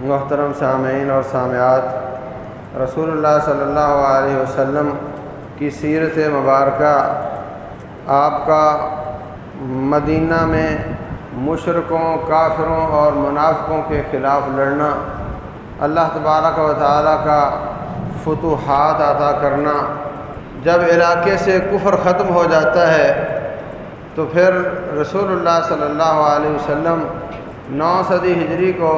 محترم سامعین اور سامعات، رسول اللہ صلی اللہ علیہ وسلم کی سیرت مبارکہ آپ کا مدینہ میں مشرقوں کافروں اور منافقوں کے خلاف لڑنا، اللہ تبارک و تعالیٰ کا فتوحات عطا کرنا۔ جب علاقے سے کفر ختم ہو جاتا ہے، تو پھر رسول اللہ صلی اللہ علیہ وسلم نو صدی ہجری کو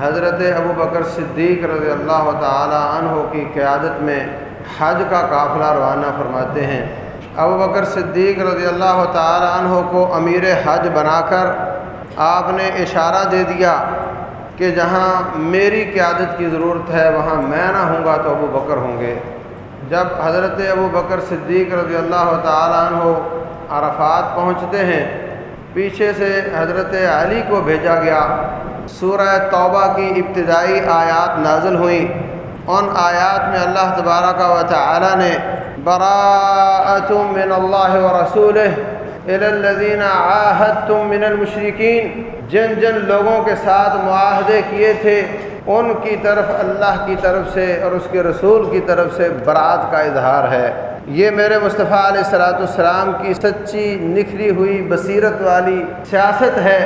حضرت ابو بکر صدیق رضی اللہ تعالی عنہ کی قیادت میں حج کا قافلہ روانہ فرماتے ہیں۔ ابو بکر صدیق رضی اللہ تعالی عنہ کو امیر حج بنا کر آپ نے اشارہ دے دیا کہ جہاں میری قیادت کی ضرورت ہے، وہاں میں نہ ہوں گا تو ابو بکر ہوں گے۔ جب حضرت ابو بکر صدیق رضی اللہ تعالیٰ عنہ عرفات پہنچتے ہیں، پیچھے سے حضرت علی کو بھیجا گیا۔ سورہ توبہ کی ابتدائی آیات نازل ہوئیں۔ ان آیات میں اللہ تبارک و تعالی نے براءت من اللہ و رسول الذین عاہدتم من المشرکین جن جن لوگوں کے ساتھ معاہدے کیے تھے، ان کی طرف اللہ کی طرف سے اور اس کے رسول کی طرف سے برات کا اظہار ہے۔ یہ میرے مصطفیٰ علیہ السلاۃ السلام کی سچی نکھری ہوئی بصیرت والی سیاست ہے۔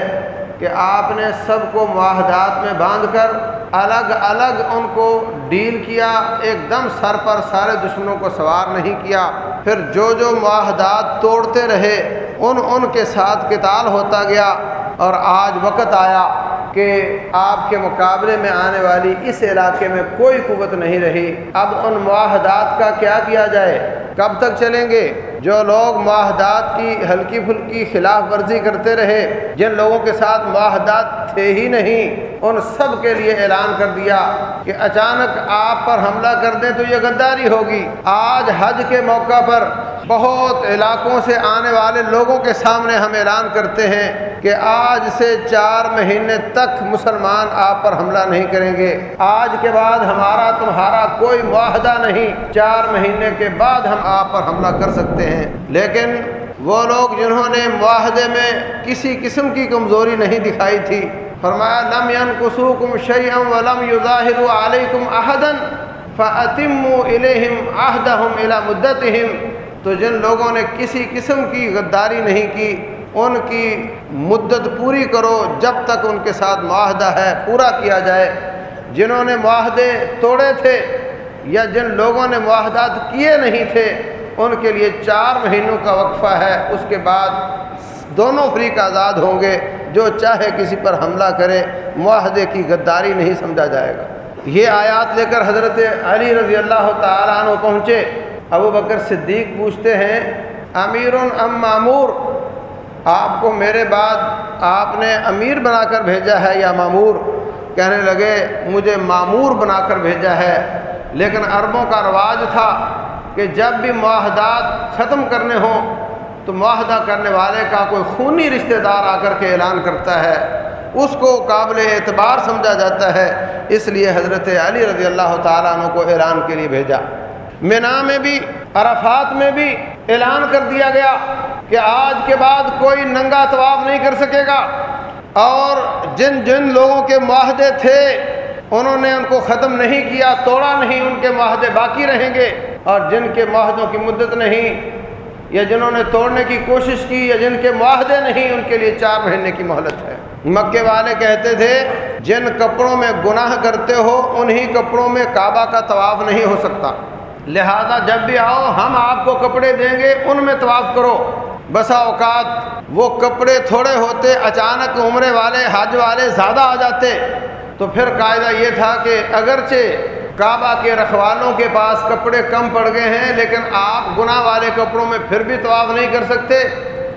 کہ آپ نے سب کو معاہدات میں باندھ کر الگ الگ ان کو ڈیل کیا، ایک دم سر پر سارے دشمنوں کو سوار نہیں کیا۔ پھر جو جو معاہدات توڑتے رہے، ان ان کے ساتھ کتال ہوتا گیا۔ اور آج وقت آیا کہ آپ کے مقابلے میں آنے والی اس علاقے میں کوئی قوت نہیں رہی۔ اب ان معاہدات کا کیا کیا جائے؟ کب تک چلیں گے؟ جو لوگ معاہدات کی ہلکی پھلکی خلاف ورزی کرتے رہے، جن لوگوں کے ساتھ معاہدات تھے ہی نہیں، ان سب کے لیے اعلان کر دیا کہ اچانک آپ پر حملہ کر دیں تو یہ غداری ہوگی۔ آج حج کے موقع پر بہت علاقوں سے آنے والے لوگوں کے سامنے ہم اعلان کرتے ہیں کہ آج سے چار مہینے تک مسلمان آپ پر حملہ نہیں کریں گے۔ آج کے بعد ہمارا تمہارا کوئی معاہدہ نہیں، چار مہینے کے بعد ہم آپ پر حملہ کر سکتے ہیں۔ لیکن وہ لوگ جنہوں نے معاہدے میں کسی قسم کی کمزوری نہیں دکھائی تھی، فرمایا، لم ينقصوكم شيئا ولم يظاهروا عليكم احدا فاتموا اليهم عهدهم الى مدتهم تو جن لوگوں نے کسی قسم کی غداری نہیں کی، ان کی مدت پوری کرو جب تک ان کے ساتھ معاہدہ ہے، پورا کیا جائے۔ جنہوں نے معاہدے توڑے تھے یا جن لوگوں نے معاہدات کیے نہیں تھے ان کے لیے چار مہینوں کا وقفہ ہے۔ اس کے بعد دونوں فریق آزاد ہوں گے۔ جو چاہے کسی پر حملہ کرے، معاہدے کی غداری نہیں سمجھا جائے گا۔ یہ آیات لے کر حضرت علی رضی اللہ تعالیٰ عنہ پہنچے۔ ابو بکر صدیق پوچھتے ہیں امیر ام معمور؟ آپ کو میرے بعد آپ نے امیر بنا کر بھیجا ہے یا معمور؟ کہنے لگے، مجھے معمور بنا کر بھیجا ہے، لیکن عربوں کا رواج تھا۔ کہ جب بھی معاہدات ختم کرنے ہوں تو معاہدہ کرنے والے کا کوئی خونی رشتہ دار آ کر کے اعلان کرتا ہے۔ اس کو قابل اعتبار سمجھا جاتا ہے۔ اس لیے حضرت علی رضی اللہ تعالیٰ عنہ کو اعلان کے لیے بھیجا۔ مینا میں بھی، عرفات میں بھی اعلان کر دیا گیا کہ آج کے بعد کوئی ننگا طواف نہیں کر سکے گا۔ اور جن جن لوگوں کے معاہدے تھے، انہوں نے ان کو ختم نہیں کیا، توڑا نہیں، ان کے معاہدے باقی رہیں گے۔ اور جن کے معاہدوں کی مدت نہیں، یا جنہوں نے توڑنے کی کوشش کی، یا جن کے معاہدے نہیں، ان کے لیے چار مہینے کی مہلت ہے۔ مکے والے کہتے تھے، جن کپڑوں میں گناہ کرتے ہو، انہی کپڑوں میں کعبہ کا طواف نہیں ہو سکتا۔ لہذا جب بھی آؤ، ہم آپ کو کپڑے دیں گے، ان میں طواف کرو۔ بسا اوقات وہ کپڑے تھوڑے ہوتے، اچانک عمرے والے، حج والے زیادہ آ جاتے۔ تو پھر قاعدہ یہ تھا کہ اگرچہ کعبہ کے رکھوالوں کے پاس کپڑے کم پڑ گئے ہیں، لیکن آپ گناہ والے کپڑوں میں پھر بھی طواف نہیں کر سکتے،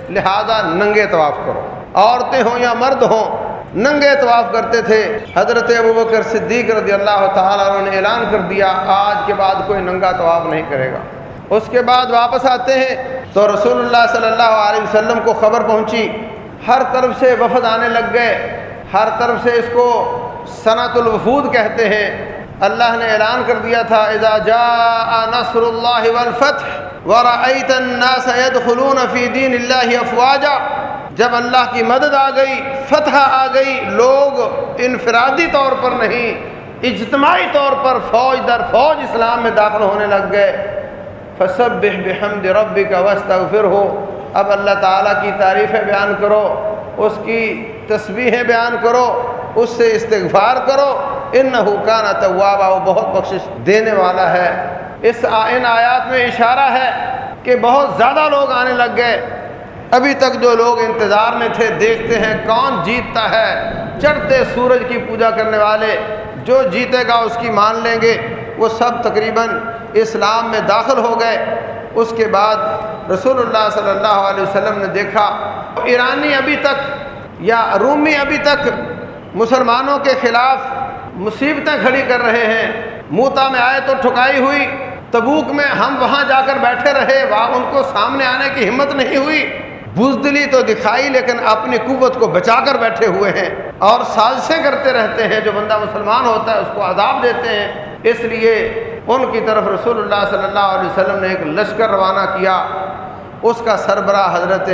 لہذا ننگے طواف کرو۔ عورتیں ہوں یا مرد ہوں، ننگے طواف کرتے تھے۔ حضرت ابو بکر صدیق رضی اللہ تعالیٰ عنہ نے اعلان کر دیا، آج کے بعد کوئی ننگا طواف نہیں کرے گا۔ اس کے بعد واپس آتے ہیں، تو رسول اللہ صلی اللہ علیہ وسلم کو خبر پہنچی۔ ہر طرف سے وفد آنے لگ گئے۔ ہر طرف سے اس کو صنعت الوفود کہتے ہیں۔ اللہ نے اعلان کر دیا تھا، اذا جاء نصر اللہ والفتح ورأيت الناس يدخلون في دین اللہ افواجا. جب اللہ کی مدد آ گئی، فتح آ گئی، لوگ انفرادی طور پر نہیں، اجتماعی طور پر فوج در فوج اسلام میں داخل ہونے لگ گئے۔ فصب بحمد ربی کا وسط ہو اب اللہ تعالیٰ کی تعریفیں بیان کرو، اس کی تصویریں بیان کرو۔ اس سے استغفار کرو ان حکانہ طوابہ وہ بہت بخشش دینے والا ہے۔ اس ان آیات میں اشارہ ہے کہ بہت زیادہ لوگ آنے لگ گئے۔ ابھی تک جو لوگ انتظار میں تھے، دیکھتے ہیں کون جیتتا ہے۔ چڑھتے سورج کی پوجا کرنے والے جو جیتے گا، اس کی مان لیں گے۔ وہ سب تقریباً اسلام میں داخل ہو گئے۔ اس کے بعد رسول اللہ صلی اللہ علیہ وسلم نے دیکھا ایرانی ابھی تک یا رومی ابھی تک مسلمانوں کے خلاف مصیبتیں کھڑی کر رہے ہیں۔ موتا میں آئے تو ٹھکائی ہوئی، تبوک میں ہم وہاں جا کر بیٹھے رہے وہاں ان کو سامنے آنے کی ہمت نہیں ہوئی۔ بزدلی تو دکھائی، لیکن اپنی قوت کو بچا کر بیٹھے ہوئے ہیں۔ اور سازشیں کرتے رہتے ہیں، جو بندہ مسلمان ہوتا ہے، اس کو عذاب دیتے ہیں۔ اس لیے ان کی طرف رسول اللہ صلی اللہ علیہ وسلم نے ایک لشکر روانہ کیا۔ اس کا سربراہ حضرت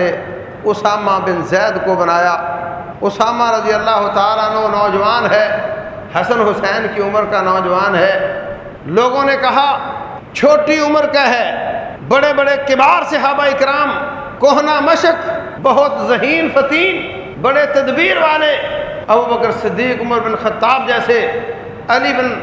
اسامہ بن زید کو بنایا۔ اسامہ رضی اللہ تعالیٰ نو نوجوان ہے، حسن حسین کی عمر کا نوجوان ہے۔ لوگوں نے کہا، چھوٹی عمر کا ہے، بڑے بڑے کبار صحابہ اکرام، کوہنا مشق، بہت ذہین فتین، بڑے تدبیر والے۔ ابو بکر صدیق، عمر بن خطاب جیسے، علی بن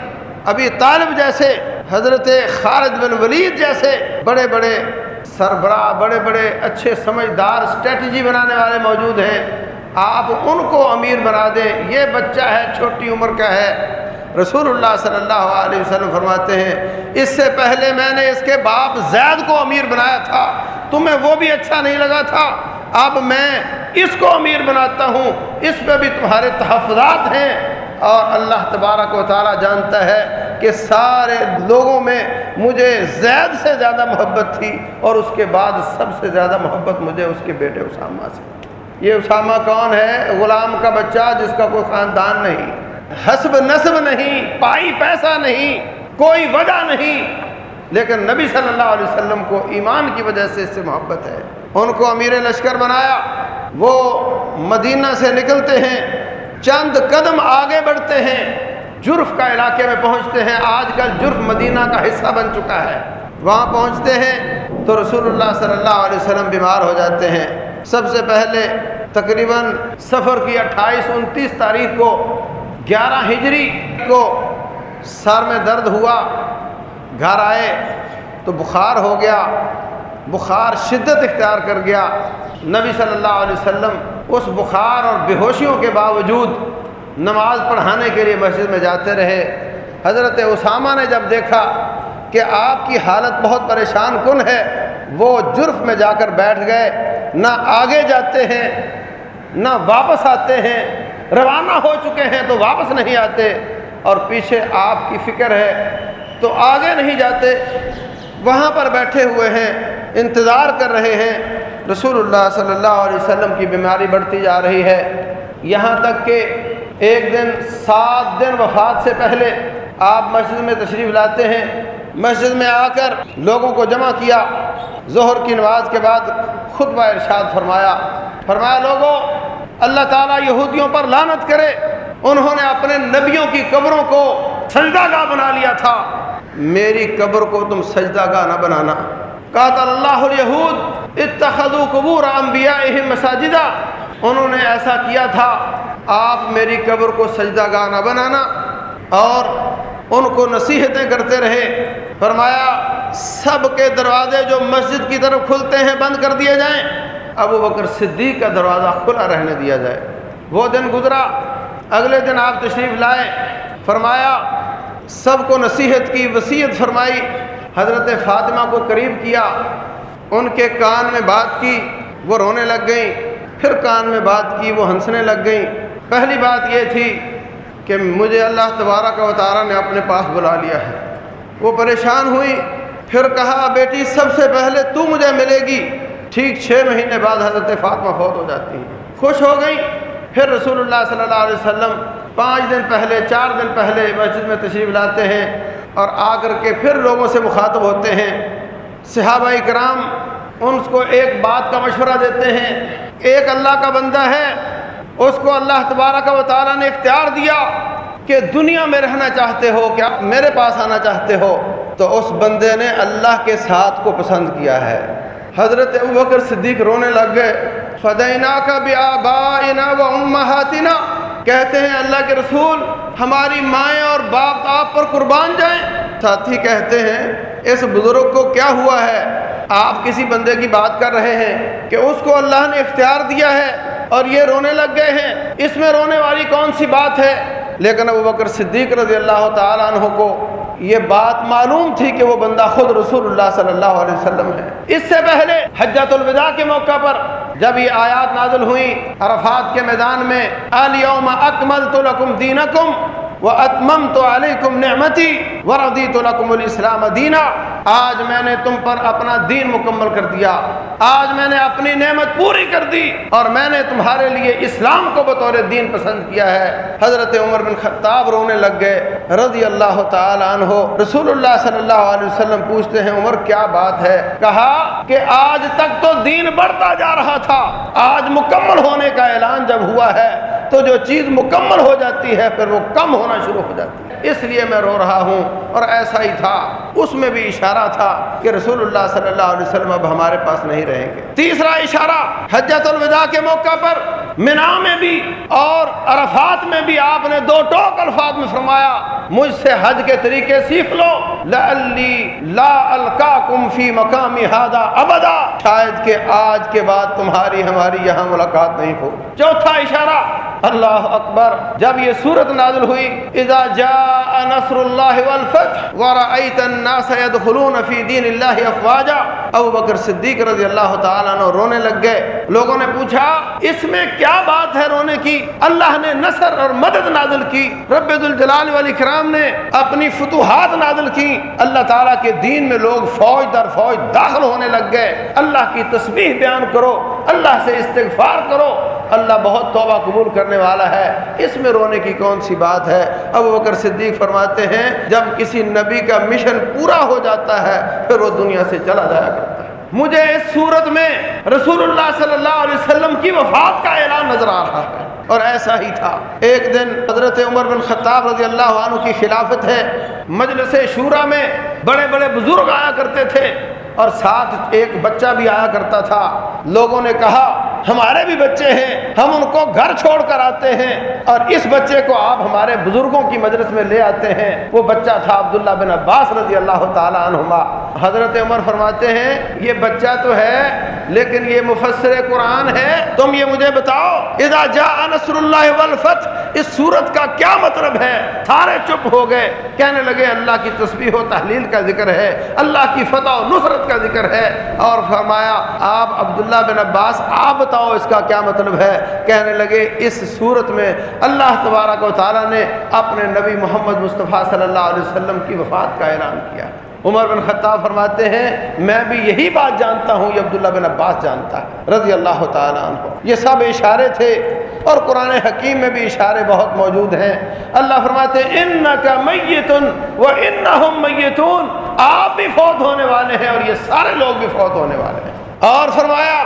ابی طالب جیسے، حضرت خالد بن ولید جیسے، بڑے بڑے سربراہ، بڑے بڑے اچھے سمجھدار اسٹریٹجی بنانے والے موجود ہیں۔ آپ ان کو امیر بنا دیں یہ بچہ ہے، چھوٹی عمر کا ہے۔ رسول اللہ صلی اللہ علیہ وسلم فرماتے ہیں، اس سے پہلے میں نے اس کے باپ زید کو امیر بنایا تھا، تمہیں وہ بھی اچھا نہیں لگا تھا۔ اب میں اس کو امیر بناتا ہوں، اس پہ بھی تمہارے تحفظات ہیں۔ اور اللہ تبارک و تعالیٰ جانتا ہے کہ سارے لوگوں میں مجھے زید سے زیادہ محبت تھی اور اس کے بعد سب سے زیادہ محبت مجھے اس کے بیٹے اسامہ سے۔ یہ اسامہ کون ہے؟ غلام کا بچہ جس کا کوئی خاندان نہیں، حسب نصب نہیں، پائی پیسہ نہیں، کوئی وجہ نہیں۔ لیکن نبی صلی اللہ علیہ وسلم کو ایمان کی وجہ سے اس سے محبت ہے۔ ان کو امیر لشکر بنایا۔ وہ مدینہ سے نکلتے ہیں، چند قدم آگے بڑھتے ہیں، جرف کا علاقے میں پہنچتے ہیں۔ آج کل جرف مدینہ کا حصہ بن چکا ہے۔ وہاں پہنچتے ہیں تو رسول اللہ صلی اللہ علیہ وسلم بیمار ہو جاتے ہیں۔ سب سے پہلے تقریباً سفر کی اٹھائیس انتیس تاریخ کو گیارہ ہجری کو سر میں درد ہوا، گھر آئے تو بخار ہو گیا، بخار شدت اختیار کر گیا۔ نبی صلی اللہ علیہ وسلم اس بخار اور بے ہوشیوں کے باوجود نماز پڑھانے کے لیے مسجد میں جاتے رہے۔ حضرت اسامہ نے جب دیکھا کہ آپ کی حالت بہت پریشان کن ہے، وہ جرف میں جا کر بیٹھ گئے۔ نہ آگے جاتے ہیں، نہ واپس آتے ہیں۔ روانہ ہو چکے ہیں تو واپس نہیں آتے۔ اور پیچھے آپ کی فکر ہے تو آگے نہیں جاتے۔ وہاں پر بیٹھے ہوئے ہیں، انتظار کر رہے ہیں۔ رسول اللہ صلی اللہ علیہ وسلم کی بیماری بڑھتی جا رہی ہے۔ یہاں تک کہ ایک دن، سات دن وفات سے پہلے آپ مسجد میں تشریف لاتے ہیں۔ مسجد میں آ کر لوگوں کو جمع کیا۔ ظہر کی نماز کے بعد خطبہ ارشاد فرمایا۔ فرمایا، لوگوں، اللہ تعالیٰ یہودیوں پر لانت کرے۔ انہوں نے اپنے نبیوں کی قبروں کو سجدہ گاہ بنا لیا تھا۔ میری قبر کو تم سجدہ گاہ نہ بنانا۔ قاتل اللہ الیہود، اتخذوا قبور انبیائہم مساجدہ انہوں نے ایسا کیا تھا، آپ میری قبر کو سجدہ گاہ نہ بنانا اور ان کو نصیحتیں کرتے رہے۔ فرمایا، سب کے دروازے جو مسجد کی طرف کھلتے ہیں بند کر دیے جائیں۔ ابو بکر صدیق کا دروازہ کھلا رہنے دیا جائے۔ وہ دن گزرا۔ اگلے دن آپ تشریف لائے۔ فرمایا، سب کو نصیحت کی وصیت فرمائی۔ حضرت فاطمہ کو قریب کیا۔ ان کے کان میں بات کی۔ وہ رونے لگ گئیں۔ پھر کان میں بات کی، وہ ہنسنے لگ گئیں۔ پہلی بات یہ تھی کہ مجھے اللہ تبارہ کا وطارہ نے اپنے پاس بلا لیا ہے۔ وہ پریشان ہوئی، پھر کہا، بیٹی، سب سے پہلے تو مجھے ملے گی۔ ٹھیک چھ مہینے بعد حضرت فاطمہ فوت ہو جاتی ہیں۔ خوش ہو گئی پھر رسول اللہ صلی اللہ علیہ وسلم پانچ دن پہلے، چار دن پہلے مسجد میں تشریف لاتے ہیں اور آ کر کے پھر لوگوں سے مخاطب ہوتے ہیں۔ صحابہ کرام ان کو ایک بات کا مشورہ دیتے ہیں، ایک اللہ کا بندہ ہے اس کو اللہ تبارک و تعالیٰ نے اختیار دیا کہ دنیا میں رہنا چاہتے ہو کیا میرے پاس آنا چاہتے ہو۔ تو اس بندے نے اللہ کے ساتھ کو پسند کیا ہے۔ حضرت ابوبکر صدیق رونے لگ گئے۔ فدینہ کا بھی آبا و امہاتنا کہتے ہیں، اللہ کے رسول، ہماری مائیں اور باپ آپ پر قربان جائیں۔ ساتھی کہتے ہیں، اس بزرگ کو کیا ہوا ہے؟ آپ کسی بندے کی بات کر رہے ہیں کہ اس کو اللہ نے اختیار دیا ہے۔ اور یہ رونے لگ گئے ہیں۔ اس میں رونے والی کون سی بات ہے؟ لیکن ابو بکر صدیق رضی اللہ تعالیٰ عنہ کو یہ بات معلوم تھی کہ وہ بندہ خود رسول اللہ صلی اللہ علیہ وسلم ہے۔ اس سے پہلے حجت الوداع کے موقع پر جب یہ آیات نازل ہوئی عرفات کے میدان میں الیوم اکمل تو لکم دینکم و اتمم تو علیکم نعمتی وردی تو لکم الاسلام دینا آج میں نے تم پر اپنا دین مکمل کر دیا۔ آج میں نے اپنی نعمت پوری کر دی اور میں نے تمہارے لیے اسلام کو بطور دین پسند کیا ہے۔ حضرت عمر بن خطاب رونے لگ گئے۔ رضی اللہ تعالیٰ عنہ رسول اللہ صلی اللہ علیہ وسلم پوچھتے ہیں، عمر، کیا بات ہے؟ کہا کہ آج تک تو دین بڑھتا جا رہا تھا۔ آج مکمل ہونے کا اعلان جب ہوا ہے تو جو چیز مکمل ہو جاتی ہے، پھر وہ کم ہونا شروع ہو جاتی ہے۔ اس لیے میں رو رہا ہوں اور ایسا ہی تھا۔ اس میں بھی اشارہ تھا کہ رسول اللہ صلی اللہ علیہ وسلم اب ہمارے پاس نہیں رہیں گے۔ تیسرا اشارہ، حجت الوداع کے موقع پر منا میں بھی اور عرفات میں بھی آپ نے دو ٹوک الفاظ میں فرمایا، مجھ سے حج کے طریقے سیکھ لو۔ لعلی لا القاکم فی مقامی ہادا ابدا۔ شاید کہ آج کے بعد تمہاری ہماری یہاں ملاقات نہیں ہو چوتھا اشارہ اللہ اکبر، جب یہ صورت نازل ہوئی، اذا جاء نصر اللہ والفتح ورأیت الناس يدخلون فی دین اللہ افواجا ابو بکر صدیق رضی اللہ تعالیٰ عنہ رونے لگ گئے۔ لوگوں نے پوچھا، اس میں کیا بات ہے رونے کی؟ اللہ نے نصر اور مدد نازل کی۔ رب الجلال والی کرام نے اپنی فتوحات نازل کی۔ اللہ تعالیٰ کے دین میں لوگ فوج در فوج داخل ہونے لگ گئے۔ اللہ کی تسبیح بیان کرو۔ اللہ سے استغفار کرو۔ اللہ بہت توبہ قبول کرنے والا ہے۔ اس میں رونے کی کون سی بات ہے؟ ابو بکر صدیق فرماتے ہیں، جب کسی نبی کا مشن پورا ہو جاتا ہے، پھر وہ دنیا سے چلا جایا کرتا ہے۔ مجھے اس صورت میں رسول اللہ صلی اللہ علیہ وسلم کی وفات کا اعلان نظر آ رہا ہے۔ اور ایسا ہی تھا۔ ایک دن حضرت عمر بن خطاب رضی اللہ عنہ کی خلافت ہے۔ مجلس شورا میں بڑے بڑے بزرگ آیا کرتے تھے۔ اور ساتھ ایک بچہ بھی آیا کرتا تھا۔ لوگوں نے کہا ہمارے بھی بچے ہیں، ہم ان کو گھر چھوڑ کر آتے ہیں۔ اور اس بچے کو آپ ہمارے بزرگوں کی مجلس میں لے آتے ہیں۔ وہ بچہ تھا عبداللہ بن عباس رضی اللہ تعالیٰ عنہما۔ حضرت عمر فرماتے ہیں، یہ بچہ تو ہے، لیکن یہ مفسر قرآن ہے۔ تم یہ مجھے بتاؤ، اذا جاء نصر اللہ والفتح، اس صورت کا کیا مطلب ہے؟ سارے چپ ہو گئے۔ کہنے لگے، اللہ کی تسبیح و تحلیل کا ذکر ہے، اللہ کی فتح و نصرت کا ذکر ہے۔ اور فرمایا، آپ عبداللہ بن عباس، آپ بتاؤ اس کا کیا مطلب ہے؟ کہنے لگے، اس صورت میں اللہ تبارک و تعالیٰ نے اپنے نبی محمد مصطفیٰ صلی اللہ علیہ وسلم کی وفات کا اعلان کیا۔ عمر بن خطاب فرماتے ہیں، میں بھی یہی بات جانتا ہوں، یہ عبداللہ بن عباس جانتا ہے، رضی اللہ تعالیٰ عنہ۔ یہ سب اشارے تھے اور قرآن حکیم میں بھی اشارے بہت موجود ہیں۔ اللہ فرماتے ہیں ان کا میتن و ان میتون۔ آپ بھی فوت ہونے والے ہیں اور یہ سارے لوگ بھی فوت ہونے والے ہیں۔ اور فرمایا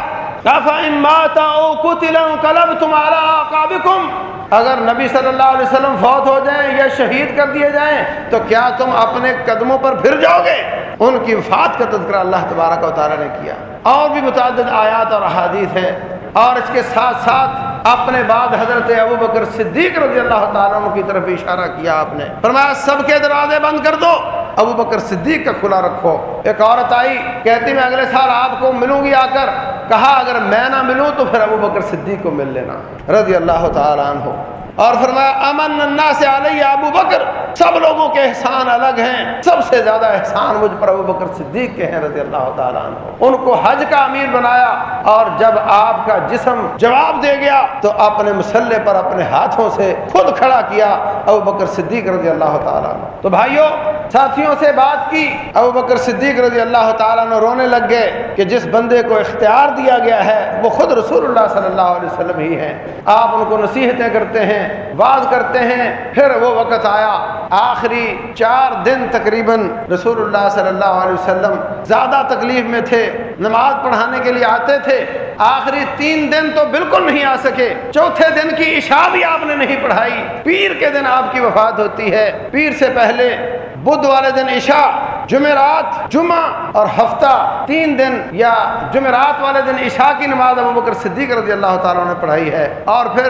اگر نبی صلی اللہ علیہ وسلم فوت ہو جائیں یا شہید کر دیے جائیں، تو کیا تم اپنے قدموں پر پھر جاؤ گے؟ ان کی وفات کا تذکرہ اللہ تبارک و تعالیٰ نے کیا۔ اور بھی متعدد آیات اور احادیث ہیں۔ اور اس کے ساتھ ساتھ اپنے بعد حضرت ابو بکر صدیق رضی اللہ تعالیٰ عنہ کی طرف اشارہ کیا آپ نے۔ فرمایا، سب کے دروازے بند کر دو۔ ابو بکر صدیق کا کھلا رکھو۔ ایک عورت آئی، کہتی، میں اگلے سال آپ کو ملوں گی آ کر۔ کہا، اگر میں نہ ملوں تو پھر ابو بکر صدیق کو مل لینا۔ رضی اللہ تعالیٰ عنہ۔ اور فرمایا، امن الناس سے علیہ ابو بکر۔ سب لوگوں کے احسان الگ ہیں۔ سب سے زیادہ احسان مجھ پر ابو بکر صدیق کے ہیں۔ رضی اللہ تعالیٰ عنہ۔ ان کو حج کا امیر بنایا۔ اور جب آپ کا جسم جواب دے گیا، تو اپنے مسلح پر اپنے ہاتھوں سے خود کھڑا کیا ابو بکر صدیق رضی اللہ تعالیٰ عنہ۔ تو بھائیوں ساتھیوں سے بات کی۔ ابو بکر صدیق رضی اللہ تعالیٰ عنہ رونے لگ گئے کہ جس بندے کو اختیار دیا گیا ہے، وہ خود رسول اللہ صلی اللہ علیہ وسلم ہی ہیں۔ آپ ان کو نصیحتیں کرتے ہیں ہیں کرتے ہیں، پھر وہ وقت آیا۔ آخری چار دن تقریباً رسول اللہ صلی اللہ علیہ وسلم زیادہ تکلیف میں تھے، نماز پڑھانے کے لیے آتے تھے۔ آخری تین دن تو بالکل نہیں آ سکے۔ چوتھے دن کی عشاء بھی آپ نے نہیں پڑھائی۔ پیر کے دن آپ کی وفات ہوتی ہے۔ پیر سے پہلے بدھ والے دن عشاء، جمعرات، جمعہ اور ہفتہ، تین دن یا جمعرات والے دن عشاء کی نماز ابو بکر صدیق رضی اللہ تعالیٰ نے پڑھائی ہے اور پھر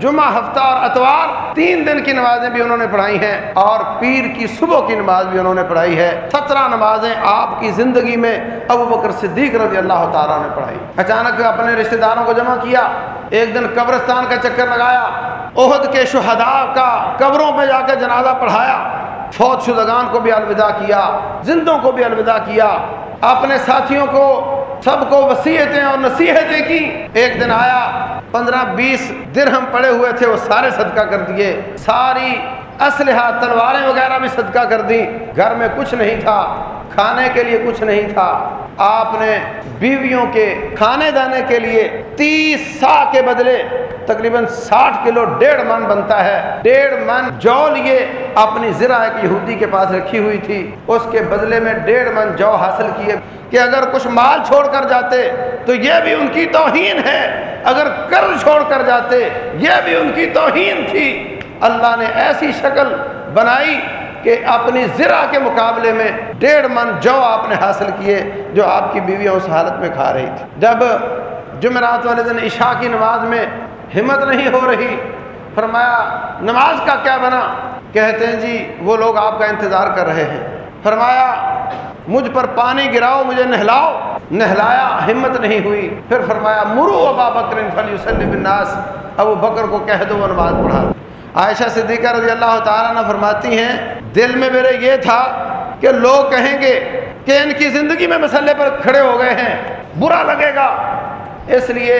جمعہ، ہفتہ اور اتوار تین دن کی نمازیں بھی انہوں نے پڑھائی ہیں اور پیر کی صبح کی نماز بھی انہوں نے پڑھائی ہے۔ سترہ نمازیں آپ کی زندگی میں ابو بکر صدیق رضی اللہ تعالیٰ نے پڑھائی۔ اچانک اپنے رشتہ داروں کو جمع کیا، ایک دن قبرستان کا چکر لگایا عہد کے شہداء کا قبروں پہ جا کے جنازہ پڑھایا۔ فوج شدگان کو بھی الوداع کیا، زندوں کو بھی الوداع کیا۔ اپنے ساتھیوں کو، سب کو وسیعتیں اور نصیحتیں کی۔ ایک دن آیا، پندرہ بیس درہم پڑے ہوئے تھے، وہ سارے صدقہ کر دیے۔ ساری اسلحہ، تلواریں وغیرہ بھی صدقہ کر دی گھر میں کچھ نہیں تھا، کھانے کے لیے کچھ نہیں تھا۔ آپ نے بیویوں کے کھانے دانے کے لیے تیس سا کے بدلے تقریباً ساٹھ کلو ڈیڑھ من بنتا ہے۔ ڈیڑھ من جو لیے اپنی ذرا ایک یہودی کے پاس رکھی ہوئی تھی۔ اس کے بدلے میں ڈیڑھ من جو حاصل کیے کہ اگر کچھ مال چھوڑ کر جاتے تو یہ بھی ان کی توہین ہے۔ اگر قرض چھوڑ کر جاتے، یہ بھی ان کی توہین تھی۔ اللہ نے ایسی شکل بنائی کہ اپنی زرا کے مقابلے میں ڈیڑھ من جو آپ نے حاصل کیے جو آپ کی بیویاں اس حالت میں کھا رہی تھی۔ جب جمعرات والے دن عشاء کی نماز میں ہمت نہیں ہو رہی، فرمایا، نماز کا کیا بنا؟ کہتے ہیں جی وہ لوگ آپ کا انتظار کر رہے ہیں۔ فرمایا، مجھ پر پانی گراؤ، مجھے نہلاؤ۔ نہلایا، ہمت نہیں ہوئی۔ پھر فرمایا، مرو ابا بکر فلی الناس۔ ابو بکر کو کہہ دو، وہ نماز پڑھا۔ عائشہ صدیقہ رضی اللہ تعالیٰ نے فرماتی ہیں، دل میں میرے یہ تھا کہ لوگ کہیں گے کہ ان کی زندگی میں مسئلے پر کھڑے ہو گئے ہیں، برا لگے گا۔ اس لیے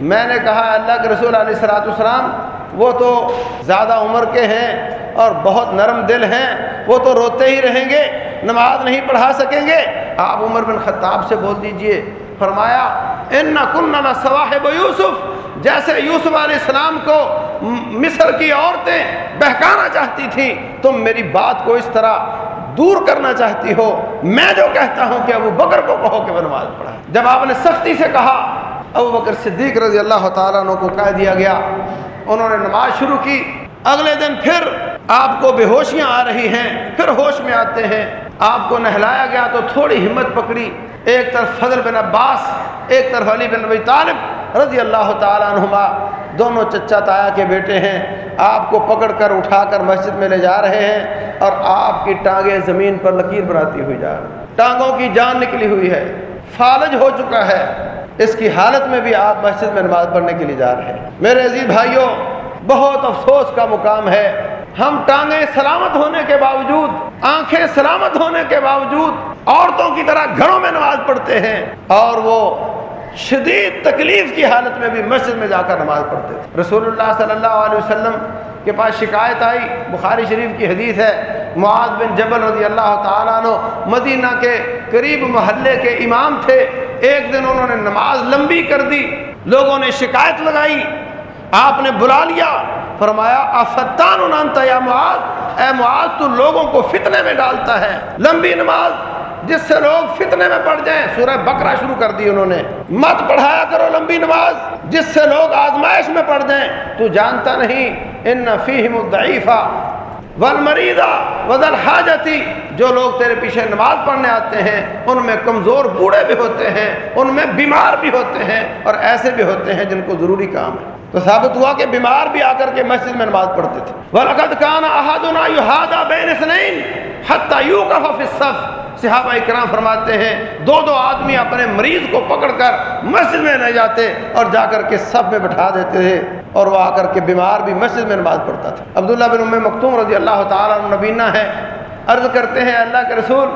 میں نے کہا، اللہ کے رسول علیہ السلاۃ السلام وہ تو زیادہ عمر کے ہیں اور بہت نرم دل ہیں، وہ تو روتے ہی رہیں گے، نماز نہیں پڑھا سکیں گے۔ آپ عمر بن خطاب سے بول دیجیے۔ فرمایا، ان نہ کن صواحب یوسف، جیسے یوسف علیہ السلام کو مصر کی عورتیں بہکانا چاہتی تھیں، تم میری بات کو اس طرح دور کرنا چاہتی ہو۔ میں جو کہتا ہوں کہ ابو بکر کو کہو کہ وہ نماز پڑھا۔ جب آپ نے سختی سے کہا، ابو بکر صدیق رضی اللہ تعالیٰ عنہ کو کہہ دیا گیا۔ انہوں نے نماز شروع کی۔ اگلے دن پھر آپ کو بے ہوشیاں آ رہی ہیں، پھر ہوش میں آتے ہیں۔ آپ کو نہلایا گیا تو تھوڑی ہمت پکڑی۔ ایک طرف فضل بن عباس، ایک طرف علی بن نبی طالب رضی اللہ تعالیٰ عنہما، دونوں چچا تایا کے بیٹے ہیں، آپ کو پکڑ کر اٹھا کر مسجد میں لے جا رہے ہیں اور آپ کی ٹانگیں زمین پر لکیر بناتی ہوئی جا رہی ٹانگوں کی جان نکلی ہوئی ہے، فالج ہو چکا ہے۔ اس کی حالت میں بھی آپ مسجد میں نماز پڑھنے کے لیے جا رہے ہیں۔ میرے عزیز بھائیوں، بہت افسوس کا مقام ہے۔ ہم ٹانگیں سلامت ہونے کے باوجود، آنکھیں سلامت ہونے کے باوجود، عورتوں کی طرح گھروں میں نماز پڑھتے ہیں اور وہ شدید تکلیف کی حالت میں بھی مسجد میں جا کر نماز پڑھتے تھے۔ رسول اللہ صلی اللہ علیہ وسلم کے پاس شکایت آئی۔ بخاری شریف کی حدیث ہے، معاذ بن جبل رضی اللہ تعالیٰ عنہ مدینہ کے قریب محلے کے امام تھے۔ ایک دن انہوں نے نماز لمبی کر دی، لوگوں نے شکایت لگائی۔ آپ نے بلا لیا۔ فرمایا افتان انانتا یا معاذ؟ اے معاذ، تو لوگوں کو فتنے میں ڈالتا ہے۔ لمبی نماز جس سے لوگ فتنے میں پڑ جائیں۔ سورہ بکرا شروع کر دی انہوں نے۔ مت پڑھایا کرو لمبی نماز، جس سے لوگ آزمائش میں پڑ جائیں۔ تو جانتا نہیں، ان فیم الضعیفہ ون مریضہ ودل حاجتی جو لوگ تیرے پیچھے نماز پڑھنے آتے ہیں، ان میں کمزور بوڑھے بھی ہوتے ہیں، ان میں بیمار بھی ہوتے ہیں اور ایسے بھی ہوتے ہیں جن کو ضروری کام ہے۔ تو ثابت ہوا کہ بیمار بھی آ کر کے مسجد میں نماز پڑھتے تھے۔ وَلَقَدْ كَانَ أَحَدُنَا يُحَادَ بَيْنِ اثْنَيْنِ حَتَّى يُوقَفَ فِي الصَّفِ۔ صحابہ اکرام فرماتے ہیں، دو دو آدمی اپنے مریض کو پکڑ کر مسجد میں لے جاتے اور جا کر کے سب میں بٹھا دیتے تھے اور وہ آ کر کے بیمار بھی مسجد میں نماز پڑھتا تھا۔ عبداللہ بن ام مکتوم رضی اللہ تعالیٰ نبینہ ہے، عرض کرتے ہیں اللہ کے رسول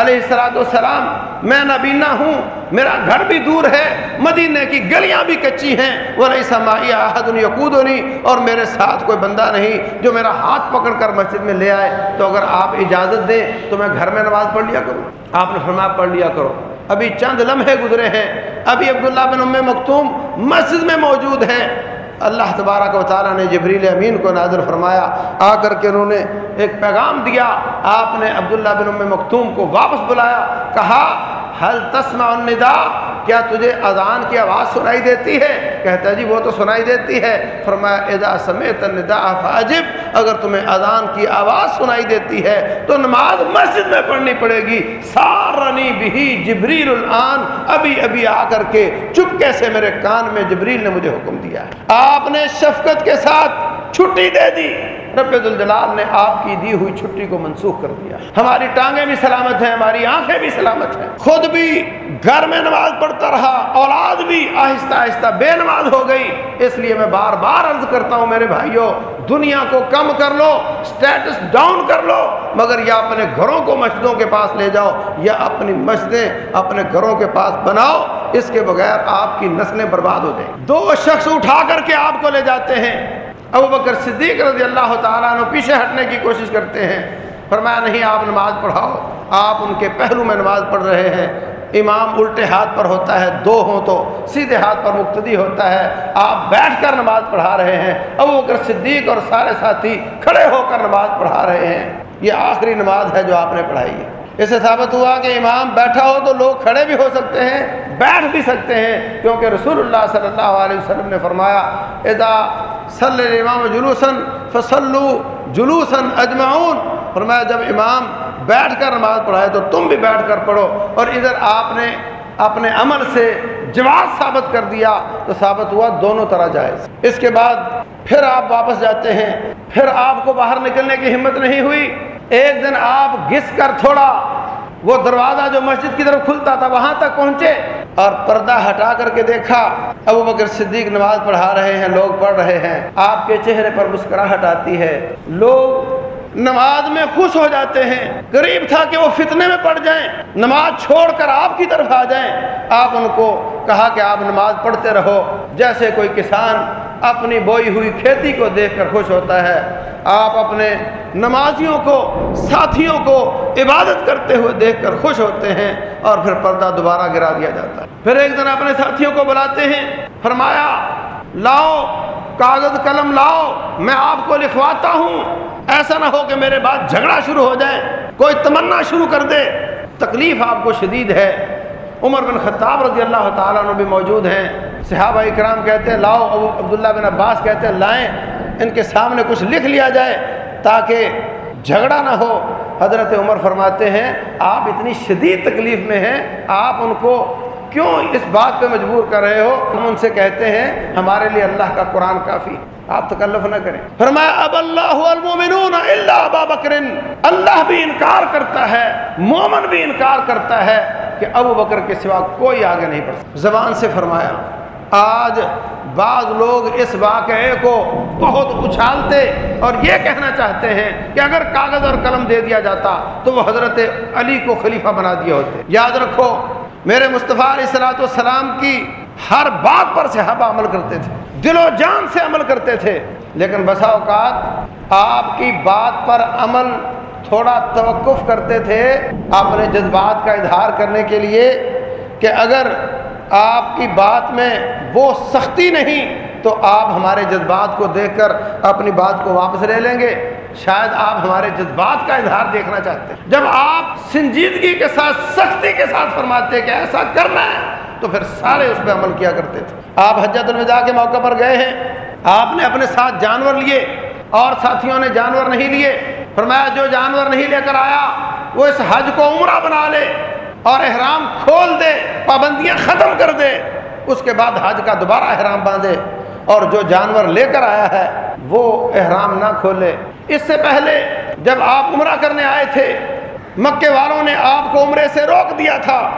علیہ السلاۃ والسلام میں نبینہ ہوں، میرا گھر بھی دور ہے مدینہ کی گلیاں بھی کچی ہیں۔ وہ نہیں سمائی آحد یقود اور میرے ساتھ کوئی بندہ نہیں جو میرا ہاتھ پکڑ کر مسجد میں لے آئے۔ تو اگر آپ اجازت دیں تو میں گھر میں نماز پڑھ لیا کروں۔ آپ نے فرمایا پڑھ لیا کرو۔ ابھی چند لمحے گزرے ہیں۔ ابھی عبداللہ بن ام مکتوم مسجد میں موجود ہیں۔ اللہ تبارک و تعالیٰ نے جبریل امین کو نازر فرمایا۔ آ کر کے انہوں نے ایک پیغام دیا۔ آپ نے عبداللہ بن ام مختوم کو واپس بلایا۔ کہا حل تسمع النداء؟ کیا تجھے اذان کی آواز سنائی دیتی ہے؟ کہتا ہے جی وہ تو سنائی دیتی ہے۔ فرمایا، اذا سمیت النداء فاجب، اگر تمہیں اذان کی آواز سنائی دیتی ہے تو نماز مسجد میں پڑھنی پڑے گی۔ سارنی بھی جبریل الان، ابھی ابھی آ کر کے چپ کیسے میرے کان میں جبریل نے مجھے حکم دیا ہے۔ آپ نے شفقت کے ساتھ چھٹی دے دی۔ رب الجلال نے آپ کی دی ہوئی چھٹی کو منسوخ کر دیا۔ ہماری ٹانگیں بھی سلامت ہیں، ہماری آنکھیں بھی سلامت ہیں۔ خود بھی گھر میں نماز پڑھتا رہا، اولاد بھی آہستہ آہستہ بے نماز ہو گئی۔ اس لیے میں بار بار عرض کرتا ہوں، میرے بھائیوں دنیا کو کم کر لو سٹیٹس ڈاؤن کر لو، مگر یا اپنے گھروں کو مسجدوں کے پاس لے جاؤ، یا اپنی مسجدیں اپنے گھروں کے پاس بناؤ، اس کے بغیر آپ کی نسلیں برباد ہو جائیں۔ دو شخص اٹھا کر کے آپ کو لے جاتے ہیں۔ ابو بکر صدیق رضی اللہ تعالیٰ نے پیچھے ہٹنے کی کوشش کرتے ہیں۔ فرمایا، نہیں، آپ نماز پڑھاؤ۔ آپ ان کے پہلو میں نماز پڑھ رہے ہیں۔ امام الٹے ہاتھ پر ہوتا ہے، دو ہوں تو سیدھے ہاتھ پر مقتدی ہوتا ہے۔ آپ بیٹھ کر نماز پڑھا رہے ہیں۔ ابو بکر صدیق اور سارے ساتھی کھڑے ہو کر نماز پڑھا رہے ہیں۔ یہ آخری نماز ہے جو آپ نے پڑھائی ہے۔ اسے ثابت ہوا کہ امام بیٹھا ہو تو لوگ کھڑے بھی ہو سکتے ہیں، بیٹھ بھی سکتے ہیں۔ کیونکہ رسول اللہ صلی اللہ علیہ وسلم نے فرمایا ادا صلی امام جلوسن فصلو جلوسن اجمعون فرمایا، جب امام بیٹھ کر نماز پڑھائے تو تم بھی بیٹھ کر پڑھو۔ اور ادھر آپ نے اپنے عمل سے جواز ثابت کر دیا تو ثابت ہوا دونوں طرح جائز۔ اس کے بعد پھر آپ واپس جاتے ہیں۔ پھر آپ کو باہر نکلنے کی ہمت نہیں ہوئی۔ ایک دن آپ گس کر تھوڑا وہ دروازہ جو مسجد کی طرف کھلتا تھا وہاں تک پہنچے۔ اور پردہ ہٹا کر کے دیکھا، ابو بکر صدیق نماز پڑھا رہے ہیں، لوگ پڑھ رہے ہیں۔ آپ کے چہرے پر مسکراہٹ آتی ہے۔ لوگ نماز میں خوش ہو جاتے ہیں، غریب تھا کہ وہ فتنے میں پڑ جائیں، نماز چھوڑ کر آپ کی طرف آ جائیں۔ آپ ان کو کہا کہ آپ نماز پڑھتے رہو، جیسے کوئی کسان اپنی بوئی ہوئی کھیتی کو دیکھ کر خوش ہوتا ہے، آپ اپنے نمازیوں کو، ساتھیوں کو عبادت کرتے ہوئے دیکھ کر خوش ہوتے ہیں اور پھر پردہ دوبارہ گرا دیا جاتا ہے۔ پھر ایک دن اپنے ساتھیوں کو بلاتے ہیں، فرمایا، لاؤ کاغذ قلم لاؤ، میں آپ کو لکھواتا ہوں۔ ایسا نہ ہو کہ میرے بعد جھگڑا شروع ہو جائے، کوئی تمنا شروع کر دے۔ تکلیف آپ کو شدید ہے۔ عمر بن خطاب رضی اللہ تعالیٰ عنہ بھی موجود ہیں۔ صحابہ اکرام کہتے ہیں، لاؤ، ابو عبداللہ بن عباس کہتے ہیں، لائیں۔ ان کے سامنے کچھ لکھ لیا جائے تاکہ جھگڑا نہ ہو۔ حضرت عمر فرماتے ہیں، آپ اتنی شدید تکلیف میں ہیں، آپ ان کو کیوں اس بات پہ مجبور کر رہے ہو؟ ہم ان سے کہتے ہیں، ہمارے لیے اللہ کا قرآن کافی آپ تکلف نہ کریں۔ فرمایا، اب اللہ المومنون الا ابا بکر۔ اللہ بھی انکار کرتا ہے، مومن بھی انکار کرتا ہے کہ ابو بکر کے سوا کوئی آگے نہیں پڑھ سکتا۔ زبان سے فرمایا، آج بعض لوگ اس واقعے کو بہت اچھالتے اور یہ کہنا چاہتے ہیں کہ اگر کاغذ اور قلم دے دیا جاتا تو وہ حضرت علی کو خلیفہ بنا دیا ہوتے۔ یاد رکھو میرے مصطفیٰ علیہ السلاۃ والسلام کی ہر بات پر صحابہ عمل کرتے تھے، دل و جان سے عمل کرتے تھے، لیکن بسا اوقات آپ کی بات پر عمل تھوڑا توقف کرتے تھے اپنے جذبات کا اظہار کرنے کے لیے کہ اگر آپ کی بات میں وہ سختی نہیں تو آپ ہمارے جذبات کو دیکھ کر اپنی بات کو واپس لے لیں گے۔ شاید آپ ہمارے جذبات کا اظہار دیکھنا چاہتے ہیں۔ جب آپ سنجیدگی کے ساتھ، سختی کے ساتھ فرماتے کہ ایسا کرنا ہے، تو پھر سارے اس پہ عمل کیا کرتے تھے۔ آپ حجت الوداع کے موقع پر گئے ہیں۔ آپ نے اپنے ساتھ جانور لیے، اور ساتھیوں نے جانور نہیں لیے۔ فرمایا، جو جانور نہیں لے کر آیا، وہ اس حج کو عمرہ بنا لے اور احرام کھول دے، پابندیاں ختم کر دے۔ اس کے بعد حج کا دوبارہ احرام باندھے۔ اور جو جانور لے کر آیا ہے، وہ احرام نہ کھولے۔ اس سے پہلے جب آپ عمرہ کرنے آئے تھے، مکے والوں نے آپ کو عمرے سے روک دیا تھا۔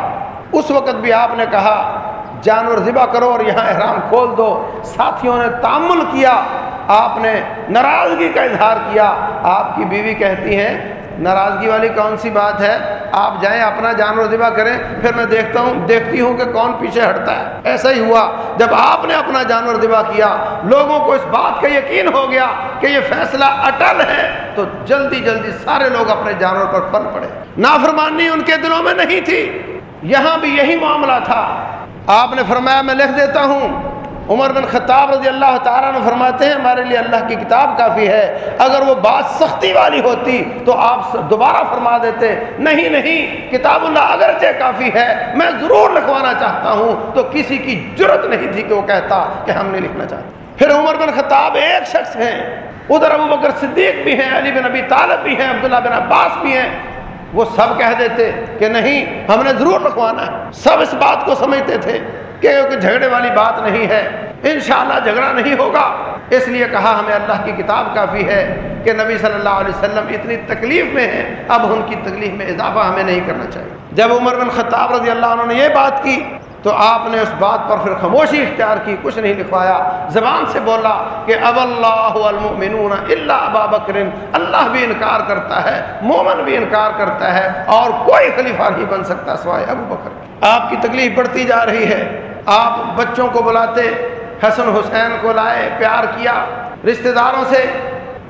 اس وقت بھی آپ نے کہا، جانور ذبح کرو اور یہاں احرام کھول دو۔ ساتھیوں نے تعمل کیا، آپ نے ناراضگی کا اظہار کیا۔ آپ کی بیوی کہتی ہیں ناراضگی والی کون سی بات ہے؟ آپ جائیں، اپنا جانور ذبح کریں، پھر میں دیکھتا ہوں، دیکھتی ہوں کہ کون پیچھے ہٹتا ہے۔ ایسا ہی ہوا جب آپ نے اپنا جانور ذبح کیا، لوگوں کو اس بات کا یقین ہو گیا کہ یہ فیصلہ اٹل ہے، تو جلدی جلدی سارے لوگ اپنے جانور پر پن پڑے۔ نافرمانی ان کے دلوں میں نہیں تھی۔ یہاں بھی یہی معاملہ تھا۔ آپ نے فرمایا، میں لکھ دیتا ہوں عمر بن خطاب رضی اللہ تعالیٰ نے فرماتے ہیں، ہمارے لیے اللہ کی کتاب کافی ہے، اگر وہ بات سختی والی ہوتی تو آپ دوبارہ فرما دیتے، نہیں نہیں، کتاب اللہ اگرچہ کافی ہے، میں ضرور لکھوانا چاہتا ہوں، تو کسی کی جرت نہیں تھی کہ وہ کہتا کہ ہم نہیں لکھنا چاہتے۔ پھر عمر بن خطاب ایک شخص ہیں ادھر ابو بکر صدیق بھی ہیں، علی بن ابی طالب بھی ہیں، عبداللہ بن عباس بھی ہیں، وہ سب کہہ دیتے کہ نہیں، ہم نے ضرور لکھوانا ہے۔ سب اس بات کو سمجھتے تھے۔ کہ جھگڑے والی بات نہیں ہے، انشاءاللہ جھگڑا نہیں ہوگا۔ اس لیے کہا ہمیں اللہ کی کتاب کافی ہے کہ نبی صلی اللہ علیہ وسلم اتنی تکلیف میں ہیں، اب ان کی تکلیف میں اضافہ ہمیں نہیں کرنا چاہیے۔ جب عمر بن خطاب رضی اللہ عنہ نے یہ بات کی تو آپ نے اس بات پر پھر خاموشی اختیار کی، کچھ نہیں لکھوایا۔ زبان سے بولا کہ اب اللہ المؤمنون الا ابا بکر، اللہ بھی انکار کرتا ہے، مومن بھی انکار کرتا ہے، اور کوئی خلیفہ نہیں بن سکتا سوائے ابو بکر آپ کی تکلیف بڑھتی جا رہی ہے۔ آپ بچوں کو بلاتے، حسن حسین کو لائے، پیار کیا، رشتہ داروں سے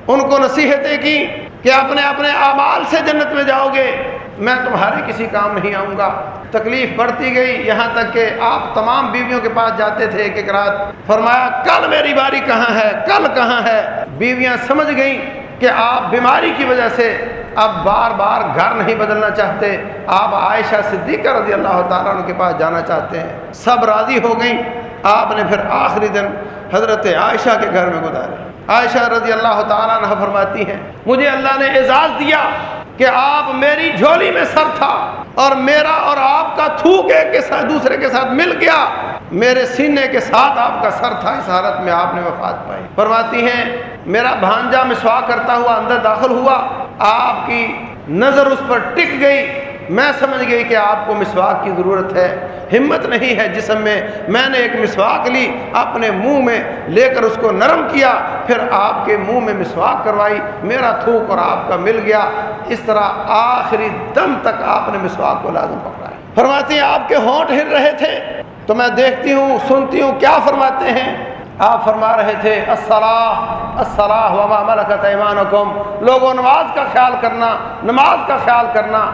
ان کو نصیحتیں کی کہ اپنے اپنے اعمال سے جنت میں جاؤ گے۔ میں تمہارے کسی کام نہیں آؤں گا۔ تکلیف بڑھتی گئی۔ یہاں تک کہ آپ تمام بیویوں کے پاس جاتے تھے ایک ایک رات۔ فرمایا، کل میری باری کہاں ہے؟ کل کہاں ہے؟ بیویاں سمجھ گئیں کہ آپ بیماری کی وجہ سے اب بار بار گھر نہیں بدلنا چاہتے۔ آپ عائشہ صدیقہ رضی اللہ تعالیٰ عنہ کے پاس جانا چاہتے ہیں۔ سب راضی ہو گئیں۔ آپ نے پھر آخری دن حضرت عائشہ کے گھر میں گزارے عائشہ رضی اللہ تعالیٰ عنہ فرماتی ہیں، مجھے اللہ نے اعزاز دیا کہ آپ میری جھولی میں سر تھا اور میرا اور آپ کا تھوک ایک کے ساتھ دوسرے کے ساتھ مل گیا۔ میرے سینے کے ساتھ آپ کا سر تھا، اس حالت میں آپ نے وفات پائی۔ فرماتی ہیں، میرا بھانجا مسوا کرتا ہوا اندر داخل ہوا، آپ کی نظر اس پر ٹک گئی۔ میں سمجھ گئی کہ آپ کو مسواک کی ضرورت ہے، ہمت نہیں ہے جسم میں۔ میں نے ایک مسواک لی، اپنے منہ میں لے کر اس کو نرم کیا، پھر آپ کے منہ میں مسواک کروائی۔ میرا تھوک اور آپ کا مل گیا۔ اس طرح آخری دم تک آپ نے مسواک کو لازم پکڑا ہے فرماتی ہیں، آپ کے ہونٹ ہل رہے تھے۔ تو میں دیکھتی ہوں، سنتی ہوں، کیا فرماتے ہیں؟ آپ فرما رہے تھے، الصلاح الصلاح وما ملکت ایمانکم۔ لوگوں، نماز کا خیال کرنا، نماز کا خیال کرنا۔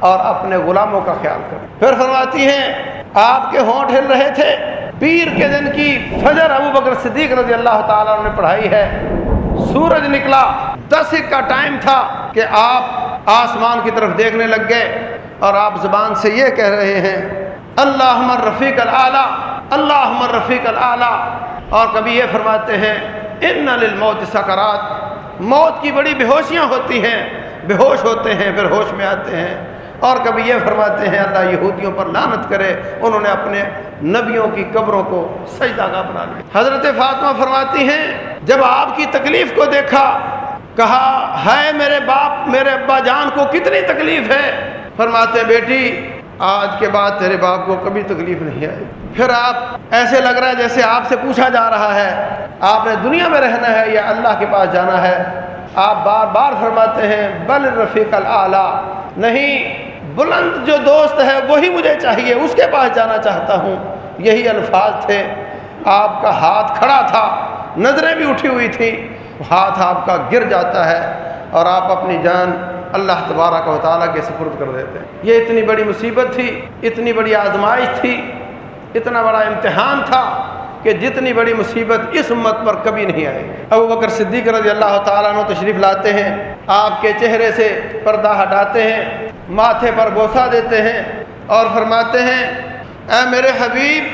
اور اپنے غلاموں کا خیال کریں پھر فرماتی ہیں، آپ کے ہونٹ ہل رہے تھے۔ پیر کے دن کی فجر ابو بکر صدیق رضی اللہ تعالیٰ نے پڑھائی ہے۔ سورج نکلا۔ دس کا ٹائم تھا کہ آپ آسمان کی طرف دیکھنے لگ گئے۔ اور آپ زبان سے یہ کہہ رہے ہیں اللہ رفیق العلیٰ اللہ رفیق العلیٰ اور کبھی یہ فرماتے ہیں، ان للموت سکرات۔ موت کی بڑی بے ہوشیاں ہوتی ہیں۔ بے ہوش ہوتے ہیں، پھر ہوش میں آتے ہیں۔ اور کبھی یہ فرماتے ہیں، اللہ یہودیوں پر لانت کرے، انہوں نے اپنے نبیوں کی قبروں کو سجدہ کا بنا لیا۔ حضرت فاطمہ فرماتی ہیں، جب آپ کی تکلیف کو دیکھا، کہا، ہے میرے باپ، میرے ابا جان کو کتنی تکلیف ہے؟ فرماتے، بیٹی، آج کے بعد تیرے باپ کو کبھی تکلیف نہیں آئی پھر آپ، ایسے لگ رہا ہے جیسے آپ سے پوچھا جا رہا ہے، آپ نے دنیا میں رہنا ہے یا اللہ کے پاس جانا ہے؟ آپ بار بار فرماتے ہیں، بل رفیق العلیٰ نہیں بلند جو دوست ہے وہی مجھے چاہیے، اس کے پاس جانا چاہتا ہوں۔ یہی الفاظ تھے۔ آپ کا ہاتھ کھڑا تھا، نظریں بھی اٹھی ہوئی تھیں۔ ہاتھ آپ کا گر جاتا ہے اور آپ اپنی جان اللہ تبارہ کا تعالیٰ کے سپرد کر دیتے ہیں۔ یہ اتنی بڑی مصیبت تھی، اتنی بڑی آزمائش تھی، اتنا بڑا امتحان تھا کہ جتنی بڑی مصیبت اس امت پر کبھی نہیں آئے۔ ابو بکر صدیق رضی اللہ تعالیٰ عنہ تشریف لاتے ہیں، آپ کے چہرے سے پردہ ہٹاتے ہیں۔ ماتھے پر بوسہ دیتے ہیں اور فرماتے ہیں، اے میرے حبیب،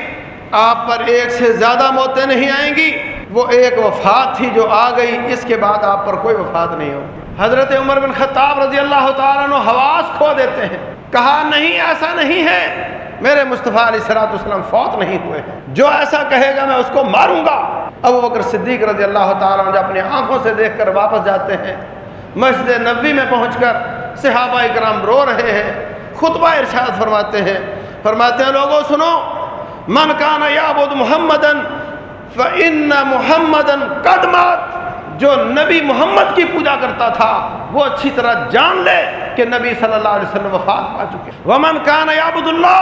آپ پر ایک سے زیادہ موتیں نہیں آئیں گی۔ وہ ایک وفات تھی جو آ گئی، اس کے بعد آپ پر کوئی وفات نہیں ہوگی۔ حضرت عمر بن خطاب رضی اللہ تعالیٰ عنہ حواس کھو دیتے ہیں۔ کہا، نہیں، ایسا نہیں ہے۔ میرے مصطفیٰ علیہ السلاۃ والسلام فوت نہیں ہوئے ہیں۔ جو ایسا کہے گا، میں اس کو ماروں گا۔ ابو بکر صدیق رضی اللہ تعالیٰ عنہ اپنی آنکھوں سے دیکھ کر واپس جاتے ہیں، مسجد نبی میں پہنچ کر صحابہ اکرام رو رہے ہیں، خطبہ ارشاد فرماتے ہیں۔ فرماتے ہیں لوگوں سنو، من کان یابود محمدن فن محمدن قدمات جو نبی محمد کی پوجا کرتا تھا، وہ اچھی طرح جان لے کہ نبی صلی اللہ علیہ وسلم وفات پا چکے۔ ومن کان یابود اللہ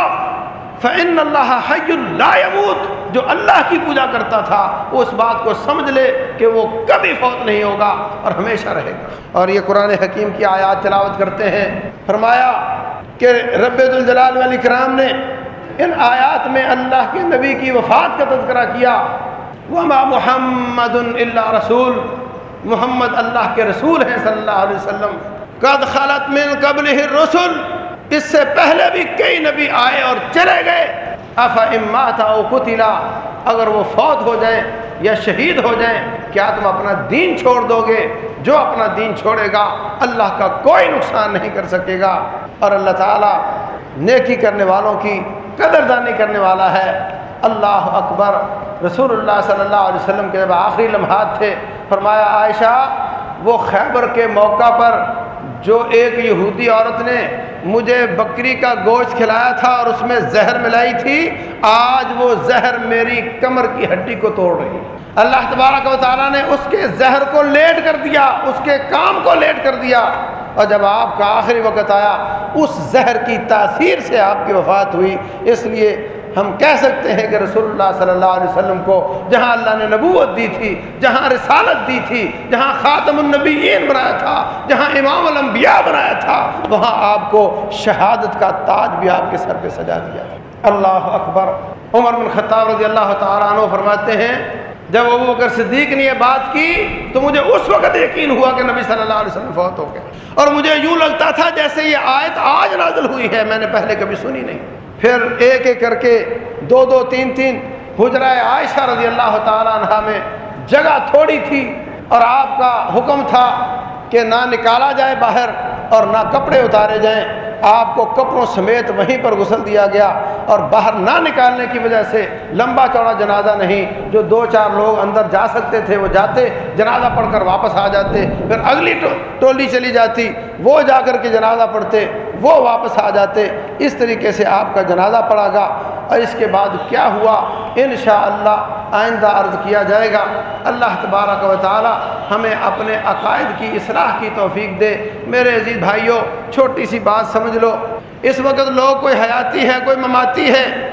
فن اللہ حی لا يموت۔ جو اللہ کی پوجا کرتا تھا، وہ اس بات کو سمجھ لے کہ وہ کبھی فوت نہیں ہوگا اور ہمیشہ رہے گا۔ اور یہ قرآن حکیم کی آیات تلاوت کرتے ہیں۔ فرمایا کہ رب الجلال علی کرام نے ان آیات میں اللہ کے نبی کی وفات کا تذکرہ کیا۔ وما محمد اللہ رسول۔ محمد اللہ کے رسول ہیں صلی اللہ علیہ وسلم۔ قد خلط من قبل رسول اس سے پہلے بھی کئی نبی آئے اور چلے گئے۔ افا امات او قتلا، اگر وہ فوت ہو جائیں یا شہید ہو جائیں کیا تم اپنا دین چھوڑ دو گے؟ جو اپنا دین چھوڑے گا، اللہ کا کوئی نقصان نہیں کر سکے گا۔ اور اللہ تعالیٰ نیکی کرنے والوں کی قدردانی کرنے والا ہے۔ اللہ اکبر۔ رسول اللہ صلی اللہ علیہ وسلم کے جب آخری لمحات تھے، فرمایا، عائشہ، وہ خیبر کے موقع پر جو ایک یہودی عورت نے مجھے بکری کا گوشت کھلایا تھا اور اس میں زہر ملائی تھی، آج وہ زہر میری کمر کی ہڈی کو توڑ رہی اللہ تبارک و تعالیٰ نے اس کے زہر کو لیٹ کر دیا، اس کے کام کو لیٹ کر دیا۔ اور جب آپ کا آخری وقت آیا، اس زہر کی تاثیر سے آپ کی وفات ہوئی۔ اس لیے ہم کہہ سکتے ہیں کہ رسول اللہ صلی اللہ علیہ وسلم کو جہاں اللہ نے نبوت دی تھی، جہاں رسالت دی تھی، جہاں خاتم النبیین بنایا تھا، جہاں امام الانبیاء بنایا تھا، وہاں آپ کو شہادت کا تاج بھی آپ کے سر پہ سجا دیا اللہ اکبر۔ عمر بن خطاب رضی اللہ تعالیٰ عنہ فرماتے ہیں، جب ابو بکر صدیق نے یہ بات کی، تو مجھے اس وقت یقین ہوا کہ نبی صلی اللہ علیہ وسلم فوت ہو گئے۔ اور مجھے یوں لگتا تھا جیسے یہ آیت آج نازل ہوئی ہے، میں نے پہلے کبھی سنی نہیں۔ پھر ایک ایک کر کے دو دو تین تین حجرہ عائشہ رضی اللہ تعالیٰ عنہ میں جگہ تھوڑی تھی اور آپ کا حکم تھا کہ نہ نکالا جائے باہر اور نہ کپڑے اتارے جائیں۔ آپ کو کپڑوں سمیت وہیں پر غسل دیا گیا اور باہر نہ نکالنے کی وجہ سے لمبا چوڑا جنازہ نہیں، جو دو چار لوگ اندر جا سکتے تھے وہ جاتے، جنازہ پڑھ کر واپس آ جاتے، پھر اگلی ٹولی چلی جاتی، وہ جا کر کے جنازہ پڑھتے۔ وہ واپس آ جاتے، اس طریقے سے آپ کا جنازہ پڑا گا۔ اور اس کے بعد کیا ہوا؟ انشاءاللہ اللہ آئندہ عرض کیا جائے گا۔ اللہ تبارک و تعالی ہمیں اپنے عقائد کی اصلاح کی توفیق دے۔ میرے عزیز بھائیوں چھوٹی سی بات سمجھ لو۔ اس وقت لوگ کوئی حیاتی ہے، کوئی مماتی ہے۔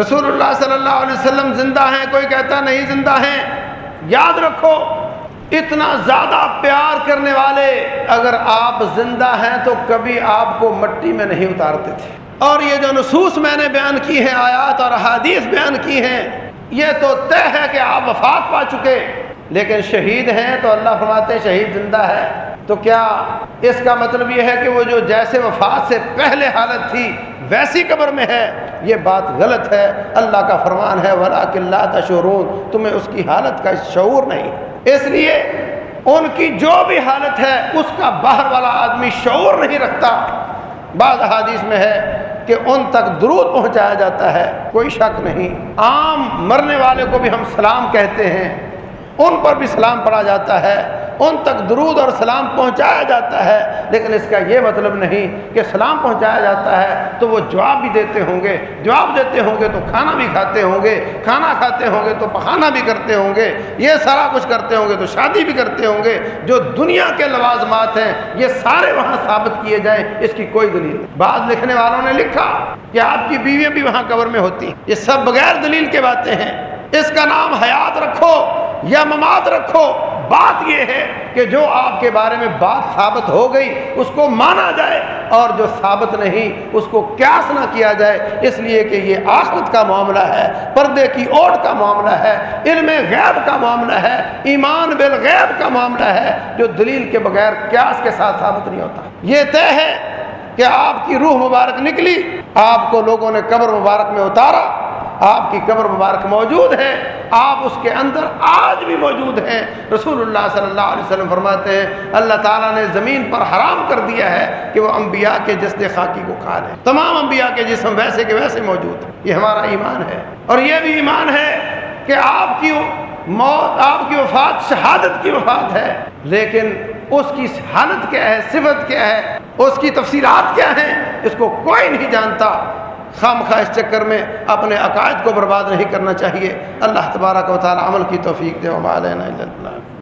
رسول اللہ صلی اللہ علیہ وسلم زندہ ہیں، کوئی کہتا نہیں زندہ ہیں۔ یاد رکھو اتنا زیادہ پیار کرنے والے اگر آپ زندہ ہیں تو کبھی آپ کو مٹی میں نہیں اتارتے تھے۔ اور یہ جو نصوص میں نے بیان کی ہیں، آیات اور حادیث بیان کی ہیں، یہ تو طے ہے کہ آپ وفات پا چکے۔ لیکن شہید ہیں تو اللہ فرماتے شہید زندہ ہے۔ تو کیا اس کا مطلب یہ ہے کہ وہ جو جیسے وفات سے پہلے حالت تھی، ویسی قبر میں ہے؟ یہ بات غلط ہے۔ اللہ کا فرمان ہے ولا اللہ تشورون تمہیں اس کی حالت کا شعور نہیں۔ اس لیے ان کی جو بھی حالت ہے، اس کا باہر والا آدمی شعور نہیں رکھتا۔ بعض حادث میں ہے کہ ان تک درود پہنچایا جاتا ہے، کوئی شک نہیں۔ عام مرنے والے کو بھی ہم سلام کہتے ہیں، ان پر بھی سلام پڑا جاتا ہے۔ ان تک درود اور سلام پہنچایا جاتا ہے، لیکن اس کا یہ مطلب نہیں کہ سلام پہنچایا جاتا ہے تو وہ جواب بھی دیتے ہوں گے، جواب دیتے ہوں گے تو کھانا بھی کھاتے ہوں گے، کھانا کھاتے ہوں گے تو پخانا بھی کرتے ہوں گے، یہ سارا کچھ کرتے ہوں گے تو شادی بھی کرتے ہوں گے، جو دنیا کے لوازمات ہیں یہ سارے وہاں ثابت کیے جائیں، اس کی کوئی دلیل نہیں۔ بعض لکھنے والوں نے لکھا کہ آپ کی بیویاں بھی وہاں قبر میں ہوتی ہیں۔ یہ سب بغیر دلیل کے باتیں ہیں۔ اس کا نام حیات رکھو یا مماد رکھو۔ بات یہ ہے کہ جو آپ کے بارے میں بات ثابت ہو گئی، اس کو مانا جائے، اور جو ثابت نہیں، اس کو قیاس نہ کیا جائے۔ اس لیے کہ یہ آخرت کا معاملہ ہے، پردے کی اوٹ کا معاملہ ہے، علم غیب کا معاملہ ہے، ایمان بالغیب کا معاملہ ہے، جو دلیل کے بغیر قیاس کے ساتھ ثابت نہیں ہوتا۔ یہ طے ہے کہ آپ کی روح مبارک نکلی، آپ کو لوگوں نے قبر مبارک میں اتارا آپ کی قبر مبارک موجود ہے، آپ اس کے اندر آج بھی موجود ہیں۔ رسول اللہ صلی اللہ علیہ وسلم فرماتے ہیں، اللہ تعالیٰ نے زمین پر حرام کر دیا ہے کہ وہ انبیاء کے جسد خاکی کو کھا لیں تمام انبیاء کے جسم ویسے کے ویسے موجود ہیں۔ یہ ہمارا ایمان ہے۔ اور یہ بھی ایمان ہے کہ آپ کی موت، آپ کی وفات شہادت کی وفات ہے۔ لیکن اس کی حالت کیا ہے، صفت کیا ہے، اس کی تفصیلات کیا ہیں، اس کو کوئی نہیں جانتا۔ خام خواہ اس چکر میں اپنے عقائد کو برباد نہیں کرنا چاہیے۔ اللہ تبارک و تعالی عمل کی توفیق دے